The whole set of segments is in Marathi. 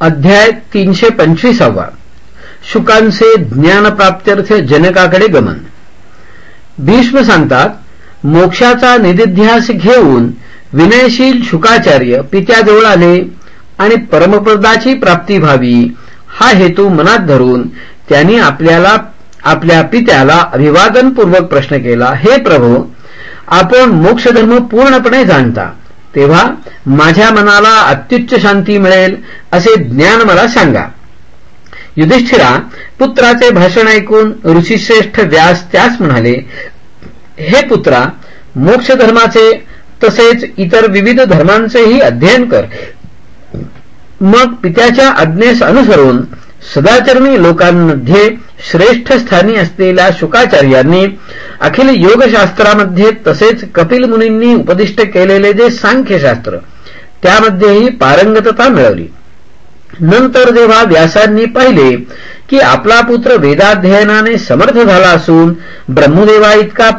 अध्याय तीनशे पंचवीसावा. शुकांचे ज्ञानप्राप्त्यर्थ जनकाकडे गमन. भीष्म सांगतात मोक्षाचा निधिध्यास घेऊन विनयशील शुकाचार्य पित्याजवळ आले आणि परमपदाची प्राप्ती व्हावी हा हेतू मनात धरून त्यांनी आपल्याला आपल्या पित्याला अभिवादनपूर्वक प्रश्न केला हे प्रभू आपण मोक्षधर्म पूर्णपणे जाणता. तेव्हा माझ्या मनाला अत्युच्च शांती मिळेल असे ज्ञान मला सांगा. युधिष्ठिरा पुत्राचे भाषण ऐकून ऋषीश्रेष्ठ व्यास त्यास म्हणाले हे पुत्रा मोक्ष धर्माचे तसेच इतर विविध धर्मांचेही अध्ययन कर. मग पित्याच्या आज्ञेस अनुसरून सदाचरणी लोकांमध्ये श्रेष्ठ स्थानी असलेल्या शुकाचार्यांनी अखिल योगशास्त्रामध्ये तसेच कपिल मुनींनी उपदिष्ट केलेले जे सांख्यशास्त्र त्यामध्येही पारंगतता मिळवली. नंतर जेव्हा व्यासांनी पाहिले की आपला पुत्र वेदाध्ययनाने समर्थ झाला असून ब्रह्मदेवा इतका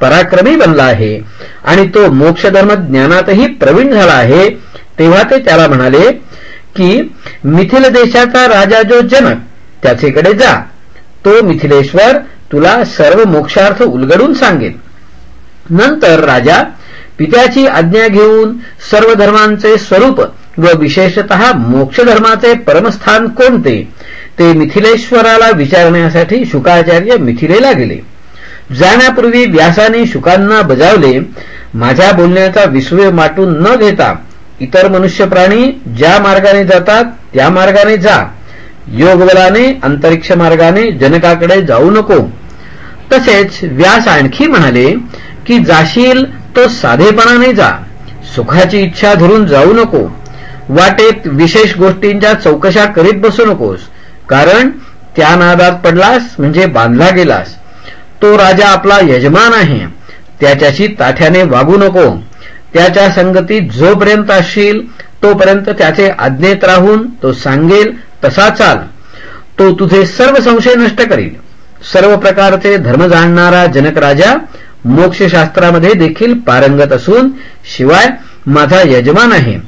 पराक्रमी बनला आहे आणि तो मोक्षधर्म ज्ञानातही प्रवीण झाला आहे तेव्हा ते त्याला म्हणाले की मिथिल देशाचा राजा जो जनक त्याचेकडे जा. तो मिथिलेश्वर तुला सर्व मोक्षार्थ उलगडून सांगेल. नंतर राजा पित्याची आज्ञा घेऊन सर्व धर्मांचे स्वरूप व विशेषत मोक्षधर्माचे परमस्थान कोणते ते मिथिलेश्वराला विचारण्यासाठी शुकाचार्य मिथिलेला गेले. जाण्यापूर्वी व्यासाने शुकांना बजावले माझ्या बोलण्याचा विस्वय माटून न घेता इतर मनुष्य प्राणी ज्या मार्गाने जातात त्या मार्गाने जा. योगबलाने अंतरिक्ष मार्गाने जनकाकडे जाऊ नको. तसेच व्यास आणखी म्हणाले की जाशील तो साधेपणाने जा. सुखाची इच्छा धरून जाऊ नको. वाटेत विशेष गोष्टींच्या चौकशा करीत बसू नकोस. कारण त्या नादात पडलास म्हणजे बांधला गेलास. तो राजा आपला यजमान आहे. त्याच्याशी ताठ्याने वागू नको. त्याच्या संगतीत जोपर्यंत असशील तोपर्यंत त्याचे आज्ञेत राहून तो सांगेल तसा चाल. तो तुझे सर्व संशय नष्ट करील. सर्व प्रकारचे धर्म जाणणारा जनक राजा मोक्षशास्त्रामध्ये देखील पारंगत असून शिवाय माझा यजमान आहे.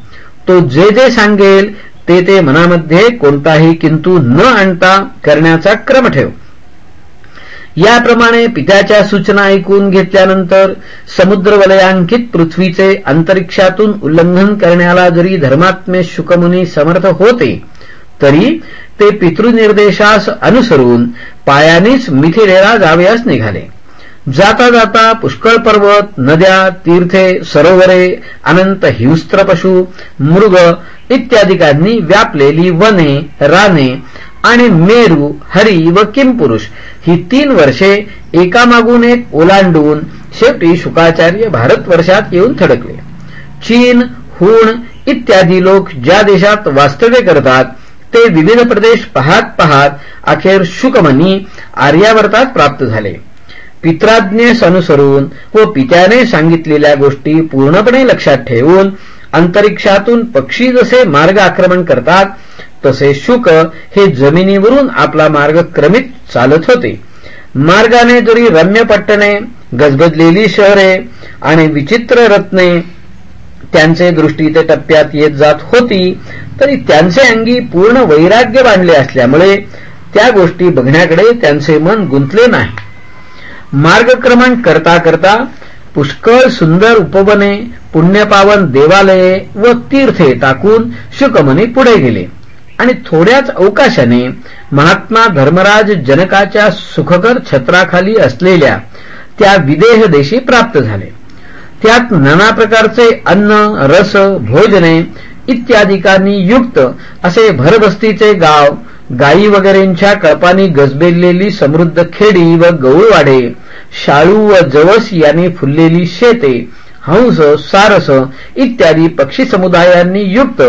तो जे जे सांगेल ते ते मनामध्ये कोणताही किंतु न आणता करण्याचा क्रम ठेव. याप्रमाणे पित्याच्या सूचना ऐकून घेतल्यानंतर समुद्र वलयांकित पृथ्वीचे अंतरिक्षातून उल्लंघन करण्याला जरी धर्मात्मे शुकमुनी समर्थ होते तरी ते पितृनिर्देशास अनुसरून पायानेच मिथिलेला जावयास निघाले. जाता जाता पुष्कळ पर्वत नद्या तीर्थे सरोवरे अनंत हिंस्त्र पशु मृग इत्यादिकांनी व्यापलेली वने राने आणि मेरू हरी व किमपुरुष ही तीन वर्षे एकामागून एक ओलांडून शेवटी शुकाचार्य भारतवर्षात येऊन थडकले. चीन हुण इत्यादी लोक ज्या देशात वास्तव्य करतात ते विविध प्रदेश पाहत पाहत अखेर शुकमनी आर्यावर्तात प्राप्त झाले. पित्राज्ञेस अनुसरून व पित्याने सांगितलेल्या गोष्टी पूर्णपणे लक्षात ठेवून अंतरिक्षातून पक्षी जसे मार्ग आक्रमण करतात तसे शुक हे जमिनीवरून आपला मार्ग क्रमित चालत होते. मार्गाने जरी रम्य पट्टणे गजबजलेली शहरे आणि विचित्र रत्ने त्यांचे दृष्टी ते टप्प्यात येत जात होती तरी त्यांचे अंगी पूर्ण वैराग्य बांधले असल्यामुळे त्या गोष्टी बघण्याकडे त्यांचे मन गुंतले नाही. मार्गक्रमण करता करता पुष्कळ सुंदर उपवने पुण्यपावन देवालये व तीर्थे टाकून शुकमनी पुढे गेले. आणि थोड्याच अवकाशाने महात्मा धर्मराज जनकाच्या सुखकर छत्राखाली असलेल्या त्या विदेह देशी प्राप्त झाले. त्यात नाना प्रकारचे अन्न रस भोजने इत्यादिकांनी युक्त असे भरबस्तीचे गाव गायी वगैरेंच्या कळपानी गजबेललेली समृद्ध खेडी व गौळवाडे शाळू व जवस यांनी फुललेली शेते हंस सारस इत्यादी पक्षी समुदायांनी युक्त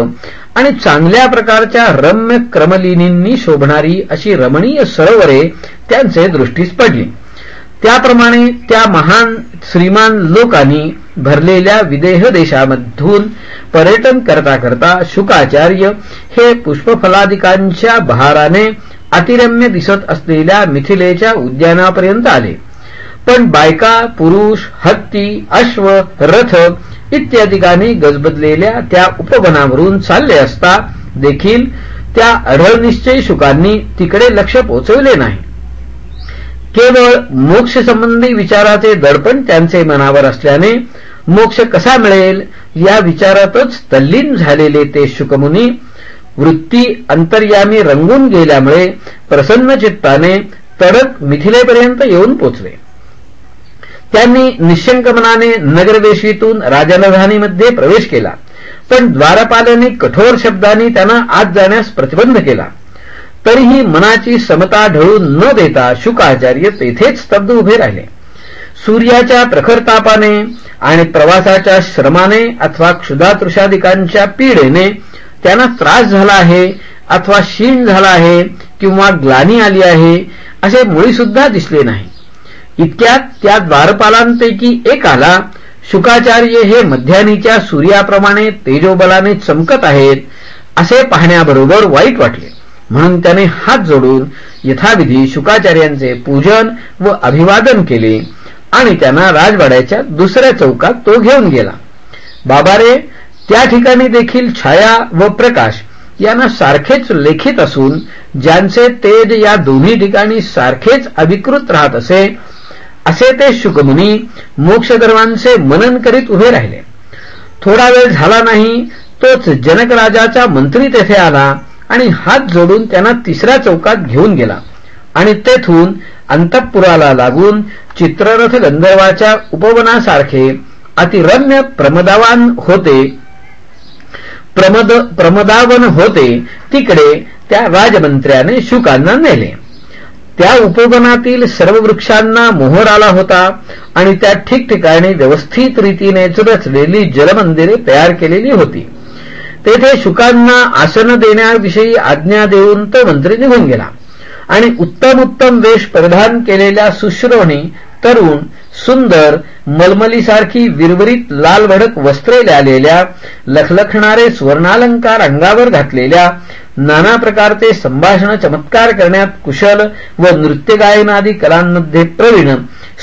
आणि चांगल्या प्रकारच्या रम्य क्रमलिनींनी शोभणारी अशी रमणीय सरोवरे त्यांचे दृष्टीस पडली. त्याप्रमाणे त्या महान श्रीमान लोकांनी भरलेल्या विदेह देशामधून पर्यटन करता करता शुकाचार्य हे पुष्पफलादिकांच्या बहाराने अतिरम्य दिसत असलेल्या मिथिलेच्या उद्यानापर्यंत आले. पण बायका पुरुष हत्ती अश्व रथ इत्यादिकांनी गजबजलेल्या त्या उपवनावरून चालले असता देखील त्या अढळनिश्चयी शुकांनी तिकडे लक्ष पोचवले नाही. केवळ मोक्ष संबंधी विचाराचे दडपण त्यांचे मनावर असल्याने मोक्ष कसा मिळेल या विचारातच तल्लीन झालेले ते शुकमुनी वृत्ती अंतर्यामी रंगून गेल्यामुळे प्रसन्न चित्ताने तडक मिथिलेपर्यंत येऊन पोचले. त्यांनी निशंक मनाने नगरवेशीतून राजधानीमध्ये प्रवेश केला. पण द्वारपालाने कठोर शब्दांनी त्यांना आत जाण्यास प्रतिबंध केला. तरीही मनाची समता ढळून न देता शुकाचार्य तेथेच स्तब्ध उभे राहिले. सूर्याच्या प्रखर तापाने आणि प्रवासाच्या श्रमाने अथवा क्षुधातृषादिकांच्या पीडेने त्यांना त्रास झाला आहे अथवा क्षीण झाला आहे किंवा ग्लानी आली आहे असे मुळीसुद्धा दिसले नाही. इतक्यात त्या द्वारपालांपैकी एक आला. शुकाचार्य हे मध्यानीच्या सूर्याप्रमाणे तेजोबलाने चमकत आहेत असे पाहण्याबरोबर वाईट वाटले. म्हणून त्याने हात जोडून यथाविधी शुकाचार्यांचे पूजन व अभिवादन केले आणि त्यांना राजवाड्याच्या दुसऱ्या चौकात तो घेऊन गेला. बाबारे त्या ठिकाणी देखील छाया व प्रकाश यांना सारखेच लेखित असून ज्यांचे तेज या दोन्ही ठिकाणी सारखेच अधिकृत राहत असे असे ते शुकमुनी मोक्षधर्मांचे मनन करीत उभे राहिले. थोडा वेळ झाला नाही तोच जनकराजाचा मंत्री तेथे आला आणि हात जोडून त्यांना तिसऱ्या चौकात घेऊन गेला. आणि तेथून अंतपुराला लागून चित्ररथ गंधर्वाच्या उपवनासारखे अतिरम्य प्रमदावान होते. प्रमद प्रमदावन होते. तिकडे त्या राजमंत्र्याने शुकांना नेले. त्या उपवनातील सर्व वृक्षांना मोहर आला होता आणि त्या ठिकठिकाणी व्यवस्थित रीतीने रचलेली जलमंदिरे तयार केलेली होती. तेथे शुकांना आसन देण्याविषयी आज्ञा देऊन तो मंत्री निघून गेला. आणि उत्तम उत्तम वेश परिधान केलेल्या सुश्रोणी तरुण सुंदर मलमलीसारखी विरवरीत लालभडक वस्त्रे लालेल्या लखलखणारे स्वर्णालंकार अंगावर घातलेल्या नाना प्रकारचे संभाषण चमत्कार करण्यात कुशल व नृत्य गायनादी कलांमध्ये प्रवीण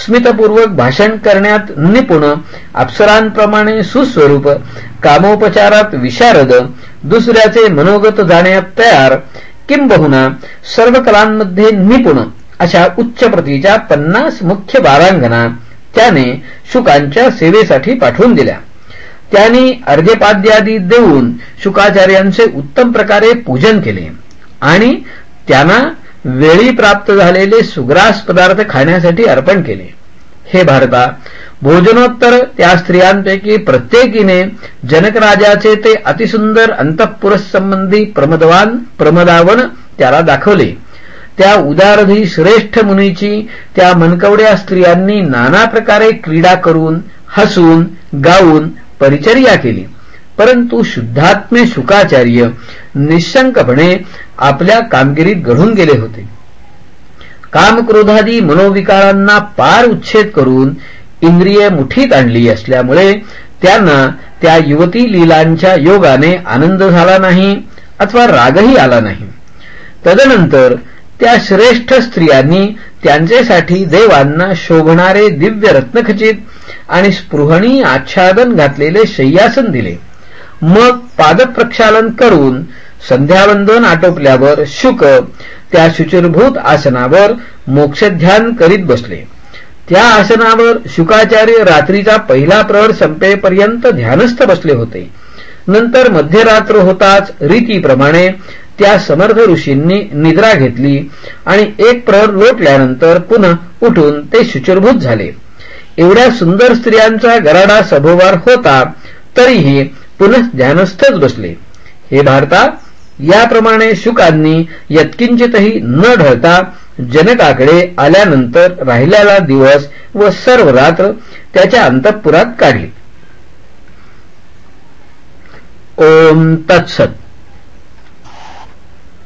स्मितपूर्वक भाषण करण्यात निपुण अप्सरांप्रमाणे सुस्वरूप कामोपचारात विशारद दुसऱ्याचे मनोगत जाण्यात तयार किंबहुना सर्व कलांमध्ये निपुण अशा उच्च प्रतीच्या पन्नास मुख्य बारांगणा त्याने शुकांच्या सेवेसाठी पाठवून दिल्या. त्यांनी अर्घ्यपाद्यादी देऊन शुकाचार्यांचे उत्तम प्रकारे पूजन केले. आणि त्यांना वेळी प्राप्त झालेले सुग्रास पदार्थ खाण्यासाठी अर्पण केले. हे भारता भोजनोत्तर त्या स्त्रियांपैकी प्रत्येकीने जनकराजाचे ते अतिसुंदर अंतःपुरसंबंधी प्रमदवान प्रमदावन त्याला दाखवले. त्या उदारधी श्रेष्ठ मुनीची त्या मनकवड्या स्त्रियांनी नाना प्रकारे क्रीडा करून हसून गाऊन परिचर्या केली. परंतु शुद्धात्मे शुकाचार्य निशंकपणे आपल्या कामगिरीत घडून गेले होते. कामक्रोधादी मनोविकारांना पार उच्छेद करून इंद्रिय मुठीत आणली असल्यामुळे त्यांना त्या युवती लीलांच्या योगाने आनंद झाला नाही अथवा रागही आला नाही. तदनंतर त्या श्रेष्ठ स्त्रियांनी त्यांच्यासाठी देवांना शोभणारे दिव्य रत्नखचित आणि स्पृहणी आच्छादन घातलेले शय्यासन दिले. मग पादप्रक्षालन करून संध्यावंदन आटोपल्यावर शुक त्या शुचिरभूत आसनावर मोक्षध्यान करीत बसले. त्या आसनावर शुकाचार्य रात्रीचा पहिला प्रहर संपेपर्यंत ध्यानस्थ बसले होते. नंतर मध्यरात्र होताच रीतीप्रमाणे त्या समर्थ ऋषींनी निद्रा घेतली आणि एक प्रहर लोटल्यानंतर पुन्हा उठून ते शुचिरभूत झाले. एवढ्या सुंदर स्त्रियांचा गराडा सभोवार होता तरीही पुनः ध्यानस्थच बसले. हे भारता याप्रमाणे शुकांनी यत्किंचितही न ढळता जनकाकडे आल्यानंतर राहिलेला दिवस व सर्व रात्र त्याच्या अंतःपुरात काढली. ओम तत्सत.